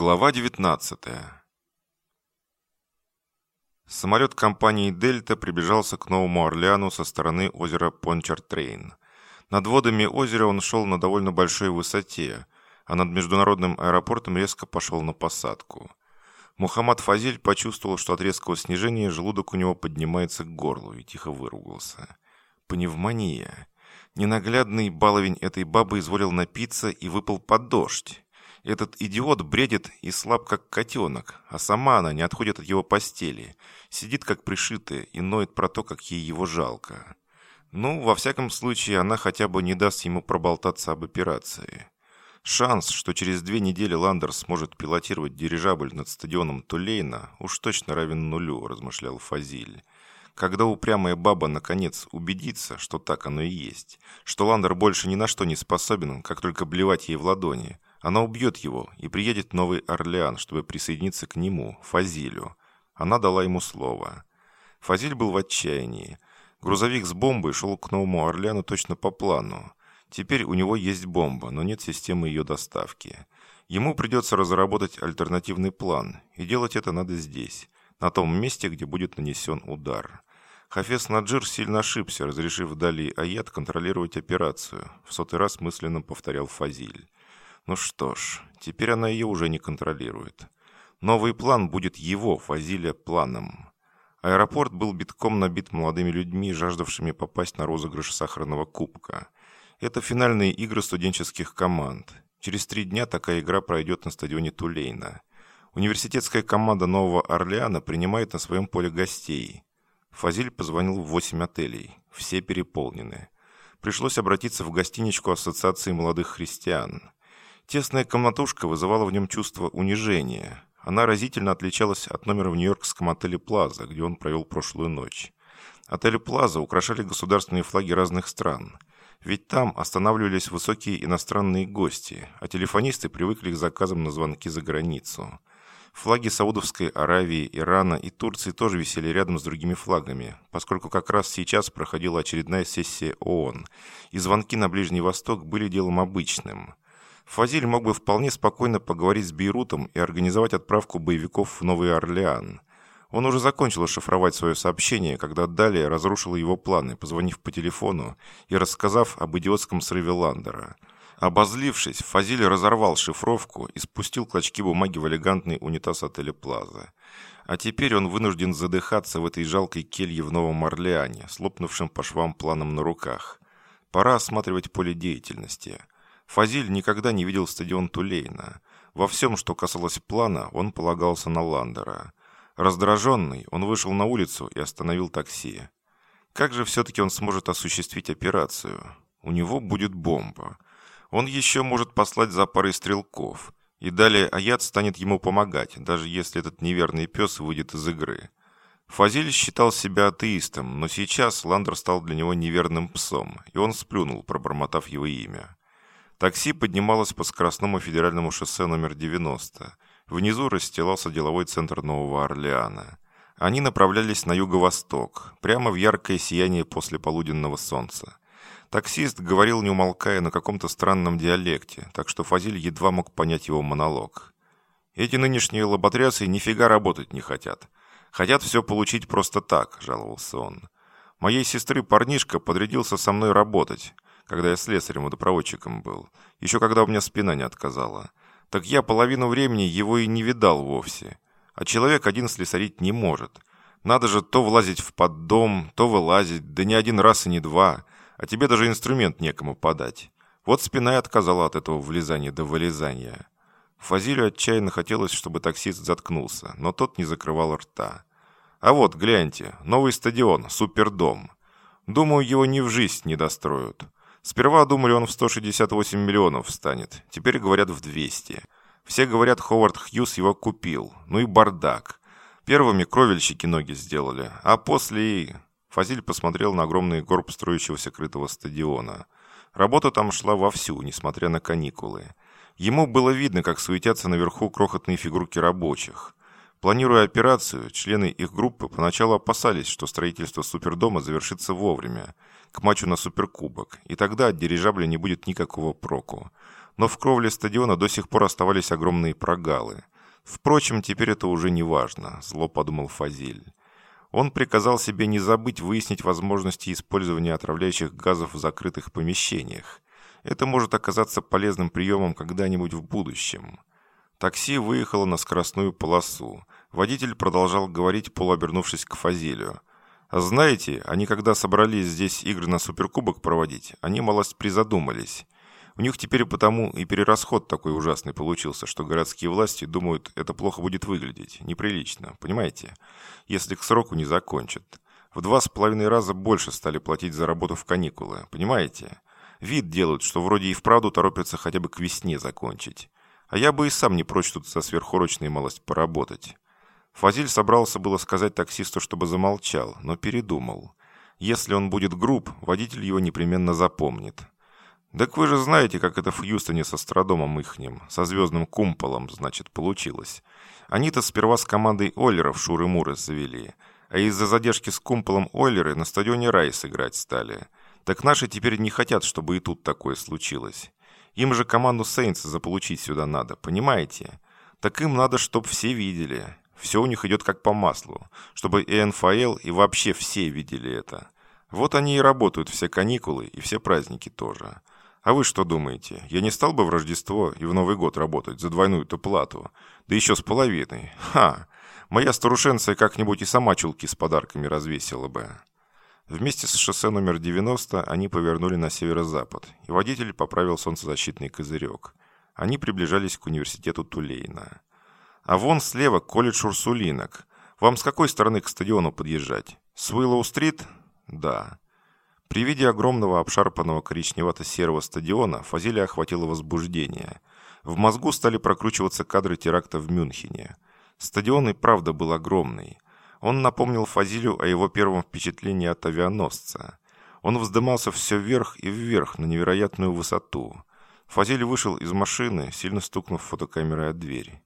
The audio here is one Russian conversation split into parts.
Глава 19 Самолет компании «Дельта» приближался к Новому Орлеану со стороны озера Пончартрейн. Над водами озера он шел на довольно большой высоте, а над международным аэропортом резко пошел на посадку. Мухаммад Фазиль почувствовал, что от резкого снижения желудок у него поднимается к горлу и тихо выругался. Пневмония. Ненаглядный баловень этой бабы изволил напиться и выпал под дождь. Этот идиот бредит и слаб, как котенок, а сама она не отходит от его постели, сидит, как пришитая, и ноет про то, как ей его жалко. Ну, во всяком случае, она хотя бы не даст ему проболтаться об операции. Шанс, что через две недели Ландер сможет пилотировать дирижабль над стадионом Тулейна, уж точно равен нулю, размышлял Фазиль. Когда упрямая баба наконец убедится, что так оно и есть, что Ландер больше ни на что не способен, как только блевать ей в ладони – она убьет его и приедет Новый Орлеан, чтобы присоединиться к нему, Фазилю. Она дала ему слово. Фазиль был в отчаянии. Грузовик с бомбой шел к Новому Орлеану точно по плану. Теперь у него есть бомба, но нет системы ее доставки. Ему придется разработать альтернативный план, и делать это надо здесь, на том месте, где будет нанесен удар. Хафес Наджир сильно ошибся, разрешив Дали Аят контролировать операцию, в сотый раз мысленно повторял Фазиль. Ну что ж, теперь она ее уже не контролирует. Новый план будет его, Фазиля, планом. Аэропорт был битком набит молодыми людьми, жаждавшими попасть на розыгрыш сахарного кубка. Это финальные игры студенческих команд. Через три дня такая игра пройдет на стадионе Тулейна. Университетская команда Нового Орлеана принимает на своем поле гостей. Фазиль позвонил в восемь отелей. Все переполнены. Пришлось обратиться в гостиничку Ассоциации молодых христиан. Тесная комнатушка вызывала в нем чувство унижения. Она разительно отличалась от номера в нью-йоркском отеле «Плаза», где он провел прошлую ночь. Отель «Плаза» украшали государственные флаги разных стран. Ведь там останавливались высокие иностранные гости, а телефонисты привыкли к заказам на звонки за границу. Флаги Саудовской Аравии, Ирана и Турции тоже висели рядом с другими флагами, поскольку как раз сейчас проходила очередная сессия ООН, и звонки на Ближний Восток были делом обычным. Фазиль мог бы вполне спокойно поговорить с Бейрутом и организовать отправку боевиков в Новый Орлеан. Он уже закончил шифровать свое сообщение, когда далее разрушил его планы, позвонив по телефону и рассказав об идиотском срыве Ландера. Обозлившись, Фазиль разорвал шифровку и спустил клочки бумаги в элегантный унитаз отеля «Плаза». А теперь он вынужден задыхаться в этой жалкой келье в Новом Орлеане, слопнувшим по швам планом на руках. Пора осматривать поле деятельности – Фазиль никогда не видел стадион Тулейна. Во всем, что касалось плана, он полагался на Ландера. Раздраженный, он вышел на улицу и остановил такси. Как же все-таки он сможет осуществить операцию? У него будет бомба. Он еще может послать за парой стрелков. И далее Аят станет ему помогать, даже если этот неверный пес выйдет из игры. Фазиль считал себя атеистом, но сейчас Ландер стал для него неверным псом, и он сплюнул, пробормотав его имя. Такси поднималось по скоростному федеральному шоссе номер 90. Внизу расстилался деловой центр Нового Орлеана. Они направлялись на юго-восток, прямо в яркое сияние после полуденного солнца. Таксист говорил, не умолкая, на каком-то странном диалекте, так что Фазиль едва мог понять его монолог. «Эти нынешние лоботрясы нифига работать не хотят. Хотят все получить просто так», – жаловался он. «Моей сестры парнишка подрядился со мной работать когда я слесарем-водопроводчиком был, еще когда у меня спина не отказала. Так я половину времени его и не видал вовсе. А человек один слесарить не может. Надо же то влазить в поддом, то вылазить, да не один раз и не два, а тебе даже инструмент некому подать. Вот спина и отказала от этого влезания до вылезания. Фазилю отчаянно хотелось, чтобы таксист заткнулся, но тот не закрывал рта. А вот, гляньте, новый стадион, супердом. Думаю, его ни в жизнь не достроят. Сперва думали, он в 168 миллионов встанет. Теперь говорят в 200. Все говорят, Ховард Хьюз его купил. Ну и бардак. Первыми кровельщики ноги сделали, а после. Фазиль посмотрел на огромный горб строящегося крытого стадиона. Работа там шла вовсю, несмотря на каникулы. Ему было видно, как суетятся наверху крохотные фигурки рабочих. Планируя операцию, члены их группы поначалу опасались, что строительство супердома завершится вовремя, к матчу на суперкубок, и тогда от дирижабля не будет никакого проку. Но в кровле стадиона до сих пор оставались огромные прогалы. Впрочем, теперь это уже не важно, зло подумал Фазиль. Он приказал себе не забыть выяснить возможности использования отравляющих газов в закрытых помещениях. Это может оказаться полезным приемом когда-нибудь в будущем. Такси выехало на скоростную полосу. Водитель продолжал говорить, полуобернувшись к Фазилю. «А знаете, они когда собрались здесь игры на суперкубок проводить, они малость призадумались. У них теперь потому и перерасход такой ужасный получился, что городские власти думают, это плохо будет выглядеть, неприлично, понимаете? Если к сроку не закончат. В два с половиной раза больше стали платить за работу в каникулы, понимаете? Вид делают, что вроде и вправду торопятся хотя бы к весне закончить. А я бы и сам не прочь тут за сверхурочной малость поработать. Фазиль собрался было сказать таксисту, чтобы замолчал, но передумал. Если он будет груб, водитель его непременно запомнит. «Так вы же знаете, как это в Хьюстоне со Страдомом ихним, со звездным кумполом, значит, получилось. Они-то сперва с командой Ойлеров Шуры-Муры завели, а из-за задержки с кумполом Ойлеры на стадионе Райс играть стали. Так наши теперь не хотят, чтобы и тут такое случилось. Им же команду Сейнс заполучить сюда надо, понимаете? Так им надо, чтоб все видели. Все у них идет как по маслу, чтобы и НФЛ, и вообще все видели это. Вот они и работают все каникулы и все праздники тоже». А вы что думаете, я не стал бы в Рождество и в Новый год работать за двойную-то плату? Да еще с половиной. Ха! Моя старушенция как-нибудь и сама чулки с подарками развесила бы. Вместе с шоссе номер 90 они повернули на северо-запад, и водитель поправил солнцезащитный козырек. Они приближались к университету Тулейна. А вон слева колледж Урсулинок. Вам с какой стороны к стадиону подъезжать? С Уиллоу-стрит? Да. При виде огромного обшарпанного коричневато-серого стадиона Фазиля охватило возбуждение. В мозгу стали прокручиваться кадры теракта в Мюнхене. Стадион и правда был огромный. Он напомнил Фазилю о его первом впечатлении от авианосца. Он вздымался все вверх и вверх на невероятную высоту. Фазиль вышел из машины, сильно стукнув фотокамерой от двери.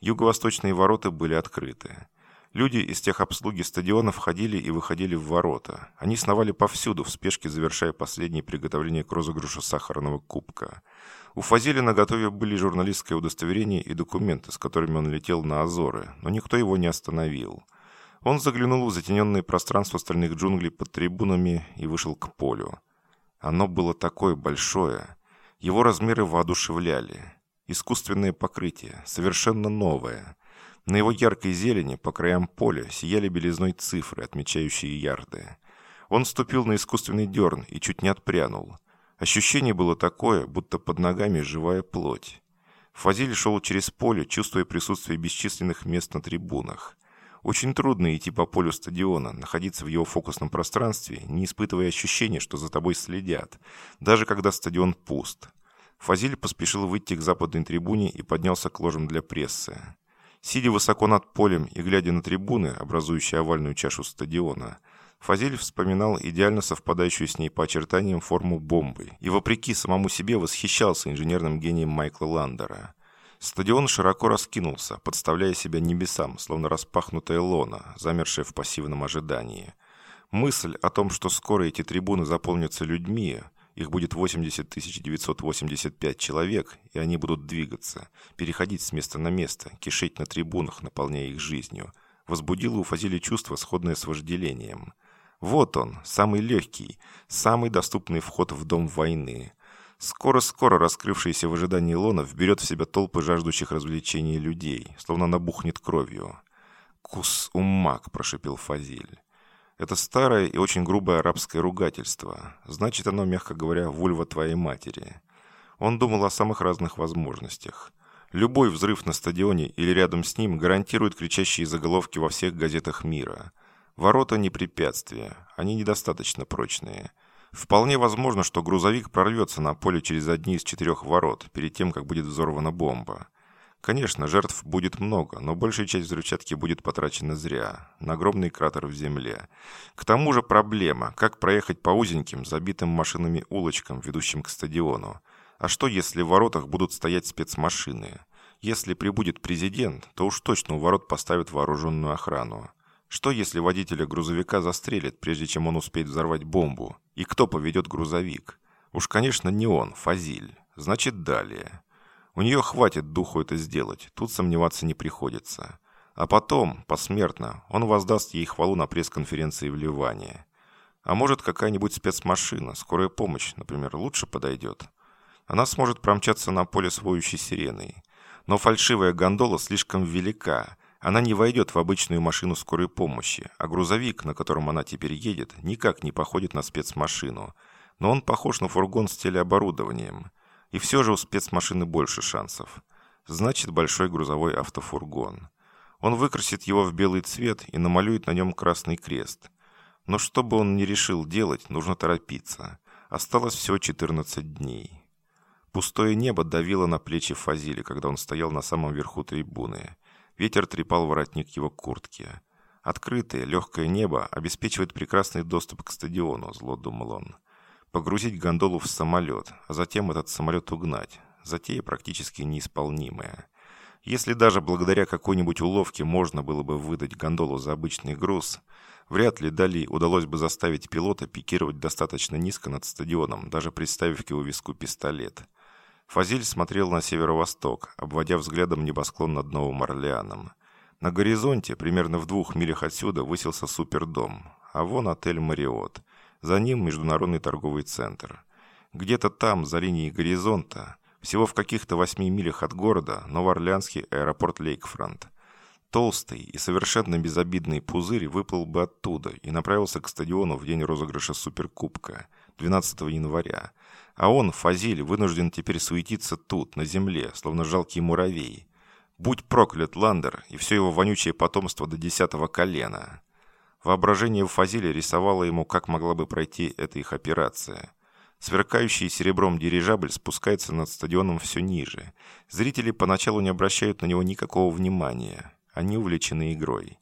Юго-восточные ворота были открыты. Люди из техобслуги стадиона входили и выходили в ворота. Они сновали повсюду, в спешке завершая последние приготовления к розыгрышу сахарного кубка. У Фазиля на готове были журналистское удостоверение и документы, с которыми он летел на Азоры, но никто его не остановил. Он заглянул в затененное пространство стальных джунглей под трибунами и вышел к полю. Оно было такое большое. Его размеры воодушевляли. Искусственное покрытие, совершенно новое – на его яркой зелени по краям поля сияли белизной цифры, отмечающие ярды. Он ступил на искусственный дерн и чуть не отпрянул. Ощущение было такое, будто под ногами живая плоть. Фазиль шел через поле, чувствуя присутствие бесчисленных мест на трибунах. Очень трудно идти по полю стадиона, находиться в его фокусном пространстве, не испытывая ощущения, что за тобой следят, даже когда стадион пуст. Фазиль поспешил выйти к западной трибуне и поднялся к ложам для прессы. Сидя высоко над полем и глядя на трибуны, образующие овальную чашу стадиона, Фазель вспоминал идеально совпадающую с ней по очертаниям форму бомбы и, вопреки самому себе, восхищался инженерным гением Майкла Ландера. Стадион широко раскинулся, подставляя себя небесам, словно распахнутая лона, замершая в пассивном ожидании. Мысль о том, что скоро эти трибуны заполнятся людьми, их будет 80 985 человек, и они будут двигаться, переходить с места на место, кишеть на трибунах, наполняя их жизнью. Возбудило у Фазили чувство, сходное с вожделением. Вот он, самый легкий, самый доступный вход в дом войны. Скоро-скоро раскрывшийся в ожидании лона вберет в себя толпы жаждущих развлечений людей, словно набухнет кровью. «Кус умак», – прошипел Фазиль. Это старое и очень грубое арабское ругательство. Значит оно, мягко говоря, вульва твоей матери. Он думал о самых разных возможностях. Любой взрыв на стадионе или рядом с ним гарантирует кричащие заголовки во всех газетах мира. Ворота не препятствия, они недостаточно прочные. Вполне возможно, что грузовик прорвется на поле через одни из четырех ворот, перед тем, как будет взорвана бомба. Конечно, жертв будет много, но большая часть взрывчатки будет потрачена зря, на огромный кратер в земле. К тому же проблема, как проехать по узеньким, забитым машинами улочкам, ведущим к стадиону. А что, если в воротах будут стоять спецмашины? Если прибудет президент, то уж точно у ворот поставят вооруженную охрану. Что, если водителя грузовика застрелят, прежде чем он успеет взорвать бомбу? И кто поведет грузовик? Уж, конечно, не он, Фазиль. Значит, далее. У нее хватит духу это сделать, тут сомневаться не приходится. А потом, посмертно, он воздаст ей хвалу на пресс-конференции в Ливане. А может, какая-нибудь спецмашина, скорая помощь, например, лучше подойдет. Она сможет промчаться на поле с воющей сиреной. Но фальшивая гондола слишком велика. Она не войдет в обычную машину скорой помощи, а грузовик, на котором она теперь едет, никак не походит на спецмашину. Но он похож на фургон с телеоборудованием. И все же у спецмашины больше шансов. Значит, большой грузовой автофургон. Он выкрасит его в белый цвет и намалюет на нем красный крест. Но что бы он ни решил делать, нужно торопиться. Осталось всего 14 дней. Пустое небо давило на плечи Фазили, когда он стоял на самом верху трибуны. Ветер трепал воротник его куртки. Открытое, легкое небо обеспечивает прекрасный доступ к стадиону, зло думал он. Погрузить гондолу в самолет, а затем этот самолет угнать. Затея практически неисполнимая. Если даже благодаря какой-нибудь уловке можно было бы выдать гондолу за обычный груз, вряд ли Дали удалось бы заставить пилота пикировать достаточно низко над стадионом, даже представив к его виску пистолет. Фазиль смотрел на северо-восток, обводя взглядом небосклон над Новым Орлеаном. На горизонте, примерно в двух милях отсюда, высился супердом, а вон отель «Мариот». За ним международный торговый центр. Где-то там, за линией горизонта, всего в каких-то восьми милях от города, Новоорлеанский аэропорт Лейкфронт. Толстый и совершенно безобидный пузырь выплыл бы оттуда и направился к стадиону в день розыгрыша Суперкубка, 12 января, а он, Фазиль, вынужден теперь суетиться тут, на земле, словно жалкий муравей. Будь проклят Ландер и все его вонючее потомство до десятого колена. Воображение Фазиля рисовало ему, как могла бы пройти эта их операция. Сверкающий серебром дирижабль спускается над стадионом все ниже. Зрители поначалу не обращают на него никакого внимания. Они увлечены игрой.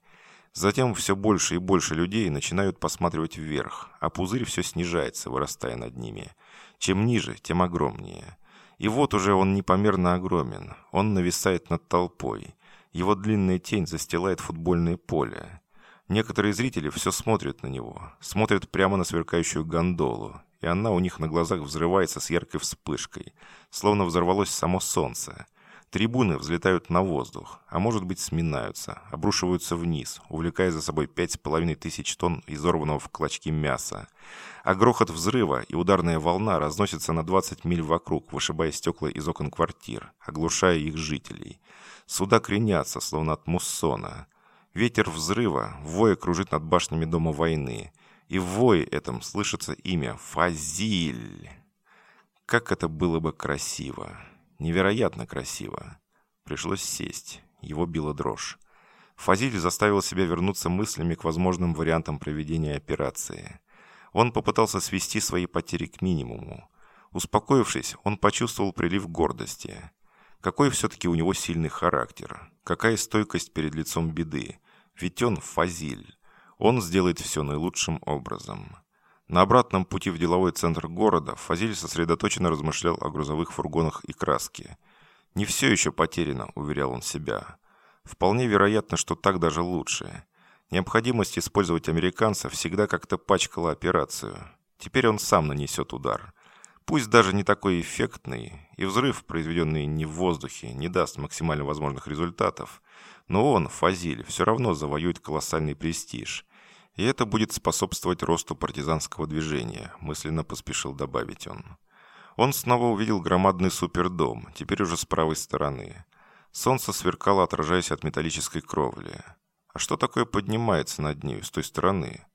Затем все больше и больше людей начинают посматривать вверх, а пузырь все снижается, вырастая над ними. Чем ниже, тем огромнее. И вот уже он непомерно огромен. Он нависает над толпой. Его длинная тень застилает футбольное поле. Некоторые зрители все смотрят на него, смотрят прямо на сверкающую гондолу, и она у них на глазах взрывается с яркой вспышкой, словно взорвалось само солнце. Трибуны взлетают на воздух, а может быть сминаются, обрушиваются вниз, увлекая за собой пять с половиной тысяч тонн изорванного в клочки мяса. А грохот взрыва и ударная волна разносятся на 20 миль вокруг, вышибая стекла из окон квартир, оглушая их жителей. Суда кренятся, словно от муссона. Ветер взрыва, воя кружит над башнями Дома войны. И в вое этом слышится имя Фазиль. Как это было бы красиво. Невероятно красиво. Пришлось сесть. Его била дрожь. Фазиль заставил себя вернуться мыслями к возможным вариантам проведения операции. Он попытался свести свои потери к минимуму. Успокоившись, он почувствовал прилив гордости. Какой все-таки у него сильный характер. Какая стойкость перед лицом беды. Ведь он Фазиль. Он сделает все наилучшим образом. На обратном пути в деловой центр города Фазиль сосредоточенно размышлял о грузовых фургонах и краске. «Не все еще потеряно», — уверял он себя. «Вполне вероятно, что так даже лучше. Необходимость использовать американца всегда как-то пачкала операцию. Теперь он сам нанесет удар. Пусть даже не такой эффектный, и взрыв, произведенный не в воздухе, не даст максимально возможных результатов, но он, Фазиль, все равно завоюет колоссальный престиж. И это будет способствовать росту партизанского движения, мысленно поспешил добавить он. Он снова увидел громадный супердом, теперь уже с правой стороны. Солнце сверкало, отражаясь от металлической кровли. А что такое поднимается над ней с той стороны?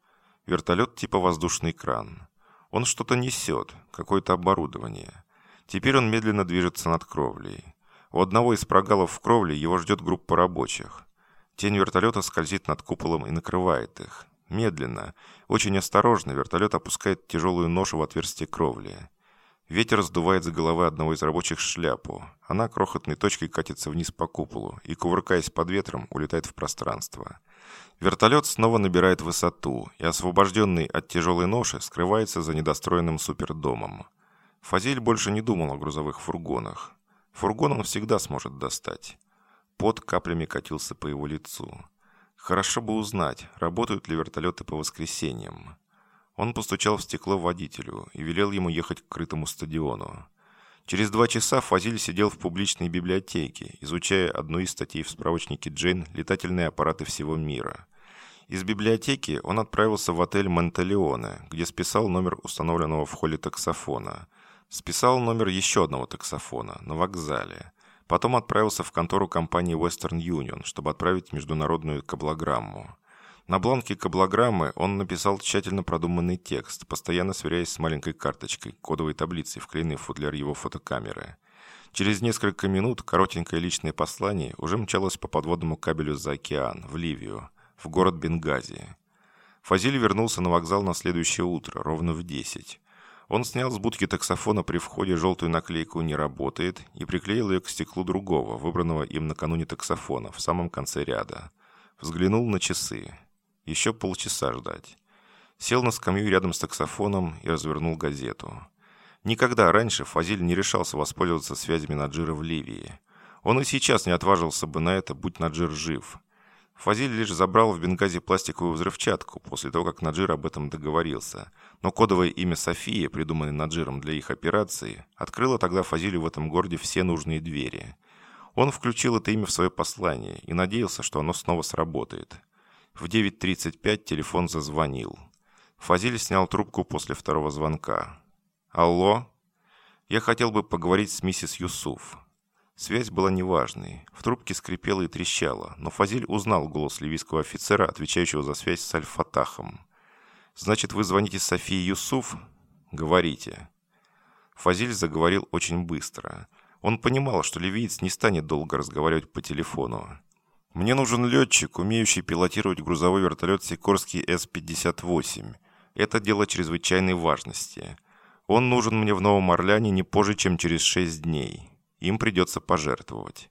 Вертолет типа воздушный кран. Он что-то несет, какое-то оборудование. Теперь он медленно движется над кровлей. У одного из прогалов в кровле его ждет группа рабочих. Тень вертолета скользит над куполом и накрывает их. Медленно, очень осторожно вертолет опускает тяжелую ношу в отверстие кровли. Ветер сдувает за головы одного из рабочих шляпу. Она крохотной точкой катится вниз по куполу и, кувыркаясь под ветром, улетает в пространство. Вертолет снова набирает высоту, и освобожденный от тяжелой ноши скрывается за недостроенным супердомом. Фазиль больше не думал о грузовых фургонах. Фургон он всегда сможет достать. Под каплями катился по его лицу. Хорошо бы узнать, работают ли вертолеты по воскресеньям. Он постучал в стекло водителю и велел ему ехать к крытому стадиону. Через два часа Фазиль сидел в публичной библиотеке, изучая одну из статей в справочнике Джейн «Летательные аппараты всего мира». Из библиотеки он отправился в отель Монталеоне, где списал номер установленного в холле таксофона. Списал номер еще одного таксофона на вокзале. Потом отправился в контору компании Western Union, чтобы отправить международную каблограмму. На бланке каблограммы он написал тщательно продуманный текст, постоянно сверяясь с маленькой карточкой, кодовой таблицей, вклеенной в футляр его фотокамеры. Через несколько минут коротенькое личное послание уже мчалось по подводному кабелю за океан, в Ливию, в город Бенгази. Фазиль вернулся на вокзал на следующее утро, ровно в 10. Он снял с будки таксофона при входе желтую наклейку «Не работает» и приклеил ее к стеклу другого, выбранного им накануне таксофона, в самом конце ряда. Взглянул на часы. Еще полчаса ждать. Сел на скамью рядом с таксофоном и развернул газету. Никогда раньше Фазиль не решался воспользоваться связями Наджира в Ливии. Он и сейчас не отважился бы на это, будь Наджир жив. Фазиль лишь забрал в Бенгази пластиковую взрывчатку после того, как Наджир об этом договорился. Но кодовое имя София, придуманное Наджиром для их операции, открыло тогда Фазилю в этом городе все нужные двери. Он включил это имя в свое послание и надеялся, что оно снова сработает. В 9.35 телефон зазвонил. Фазиль снял трубку после второго звонка. «Алло? Я хотел бы поговорить с миссис Юсуф». Связь была неважной. В трубке скрипело и трещало, но Фазиль узнал голос ливийского офицера, отвечающего за связь с Аль-Фатахом. «Значит, вы звоните Софии Юсуф?» «Говорите». Фазиль заговорил очень быстро. Он понимал, что ливиец не станет долго разговаривать по телефону. Мне нужен летчик, умеющий пилотировать грузовой вертолет Сикорский С-58. Это дело чрезвычайной важности. Он нужен мне в Новом Орлеане не позже, чем через 6 дней. Им придется пожертвовать.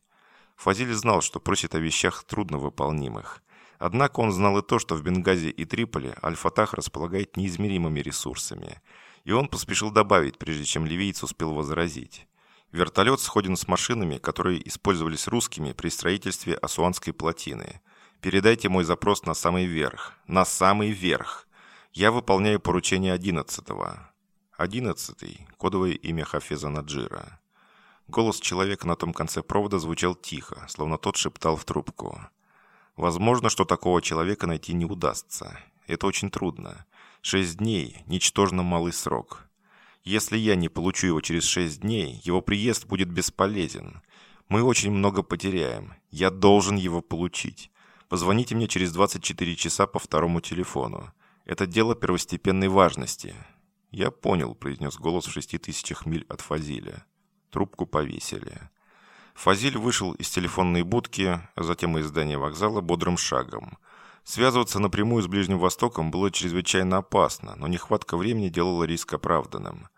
Фазиль знал, что просит о вещах трудновыполнимых. Однако он знал и то, что в Бенгази и Триполи Аль-Фатах располагает неизмеримыми ресурсами. И он поспешил добавить, прежде чем ливийц успел возразить. Вертолет сходен с машинами, которые использовались русскими при строительстве Асуанской плотины. Передайте мой запрос на самый верх. На самый верх. Я выполняю поручение одиннадцатого. Одиннадцатый – кодовое имя Хафеза Наджира. Голос человека на том конце провода звучал тихо, словно тот шептал в трубку. Возможно, что такого человека найти не удастся. Это очень трудно. Шесть дней – ничтожно малый срок. Если я не получу его через шесть дней, его приезд будет бесполезен. Мы очень много потеряем. Я должен его получить. Позвоните мне через 24 часа по второму телефону. Это дело первостепенной важности». «Я понял», — произнес голос в шести тысячах миль от Фазиля. Трубку повесили. Фазиль вышел из телефонной будки, а затем из здания вокзала бодрым шагом. Связываться напрямую с Ближним Востоком было чрезвычайно опасно, но нехватка времени делала риск оправданным.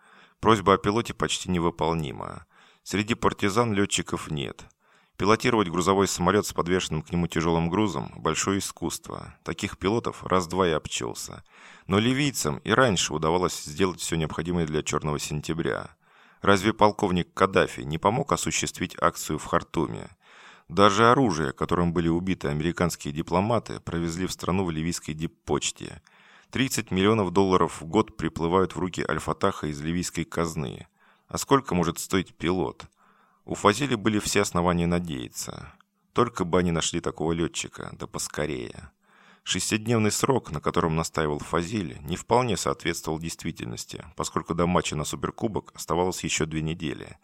Просьба о пилоте почти невыполнима. Среди партизан летчиков нет. Пилотировать грузовой самолет с подвешенным к нему тяжелым грузом – большое искусство. Таких пилотов раз-два и обчелся. Но ливийцам и раньше удавалось сделать все необходимое для «Черного сентября». Разве полковник Каддафи не помог осуществить акцию в Хартуме? Даже оружие, которым были убиты американские дипломаты, провезли в страну в ливийской диппочте – 30 миллионов долларов в год приплывают в руки Аль-Фатаха из ливийской казны. А сколько может стоить пилот? У Фазили были все основания надеяться. Только бы они нашли такого летчика, да поскорее. Шестидневный срок, на котором настаивал Фазиль, не вполне соответствовал действительности, поскольку до матча на Суперкубок оставалось еще две недели.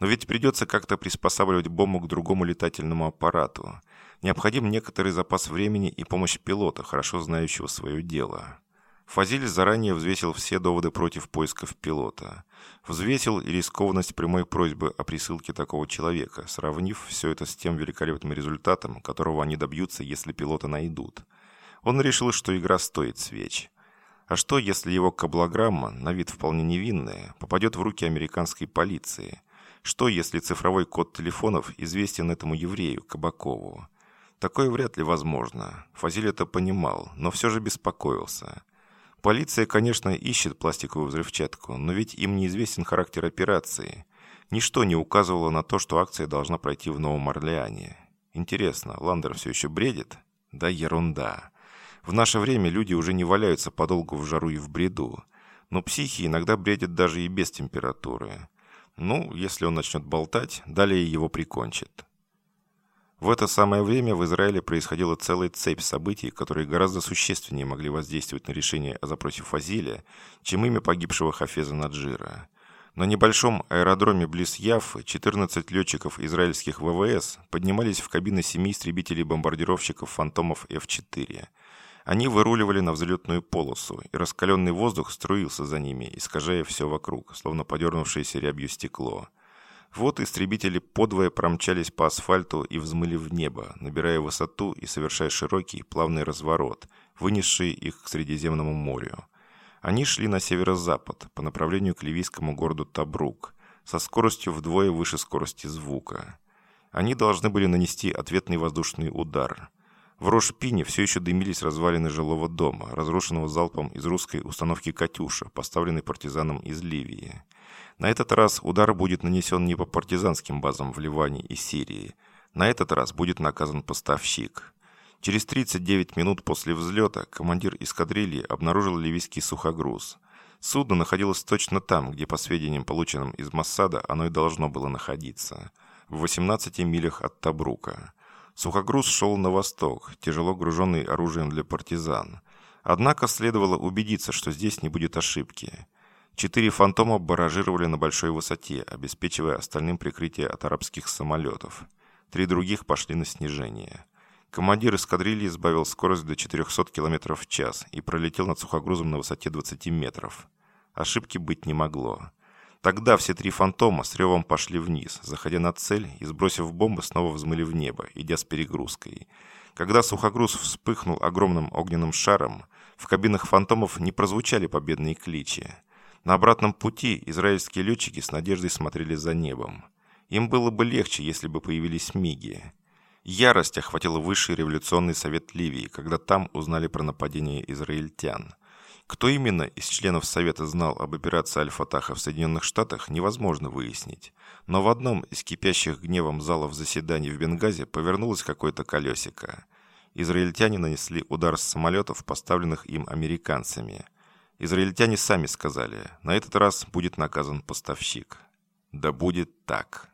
Но ведь придется как-то приспосабливать бомбу к другому летательному аппарату. Необходим некоторый запас времени и помощь пилота, хорошо знающего свое дело. Фазиль заранее взвесил все доводы против поисков пилота. Взвесил и рискованность прямой просьбы о присылке такого человека, сравнив все это с тем великолепным результатом, которого они добьются, если пилота найдут. Он решил, что игра стоит свеч. А что, если его каблограмма, на вид вполне невинная, попадет в руки американской полиции? Что, если цифровой код телефонов известен этому еврею, Кабакову? Такое вряд ли возможно. Фазиль это понимал, но все же беспокоился. Полиция, конечно, ищет пластиковую взрывчатку, но ведь им неизвестен характер операции. Ничто не указывало на то, что акция должна пройти в Новом Орлеане. Интересно, Ландер все еще бредит? Да ерунда. В наше время люди уже не валяются подолгу в жару и в бреду. Но психи иногда бредят даже и без температуры. Ну, если он начнет болтать, далее его прикончит. В это самое время в Израиле происходила целая цепь событий, которые гораздо существеннее могли воздействовать на решение о запросе Фазиля, чем имя погибшего Хафеза Наджира. На небольшом аэродроме близ Яффы 14 летчиков израильских ВВС поднимались в кабины семи истребителей-бомбардировщиков «Фантомов F-4». Они выруливали на взлетную полосу, и раскаленный воздух струился за ними, искажая все вокруг, словно подернувшееся рябью стекло. Вот истребители подвое промчались по асфальту и взмыли в небо, набирая высоту и совершая широкий плавный разворот, вынесший их к Средиземному морю. Они шли на северо-запад, по направлению к ливийскому городу Табрук, со скоростью вдвое выше скорости звука. Они должны были нанести ответный воздушный удар. В Рошпине все еще дымились развалины жилого дома, разрушенного залпом из русской установки «Катюша», поставленной партизаном из Ливии. На этот раз удар будет нанесен не по партизанским базам в Ливане и Сирии. На этот раз будет наказан поставщик. Через 39 минут после взлета командир эскадрильи обнаружил ливийский сухогруз. Судно находилось точно там, где, по сведениям, полученным из Массада, оно и должно было находиться. В 18 милях от Табрука. Сухогруз шел на восток, тяжело груженный оружием для партизан. Однако следовало убедиться, что здесь не будет ошибки. Четыре «Фантома» баражировали на большой высоте, обеспечивая остальным прикрытие от арабских самолетов. Три других пошли на снижение. Командир эскадрильи сбавил скорость до 400 км в час и пролетел над сухогрузом на высоте 20 метров. Ошибки быть не могло. Тогда все три «Фантома» с ревом пошли вниз, заходя на цель и, сбросив бомбы, снова взмыли в небо, идя с перегрузкой. Когда сухогруз вспыхнул огромным огненным шаром, в кабинах «Фантомов» не прозвучали победные кличи. На обратном пути израильские летчики с надеждой смотрели за небом. Им было бы легче, если бы появились миги. Ярость охватила высший революционный совет Ливии, когда там узнали про нападение израильтян. Кто именно из членов Совета знал об операции Аль-Фатаха в Соединенных Штатах, невозможно выяснить. Но в одном из кипящих гневом залов заседаний в Бенгазе повернулось какое-то колесико. Израильтяне нанесли удар с самолетов, поставленных им американцами – Израильтяне сами сказали, на этот раз будет наказан поставщик. Да будет так.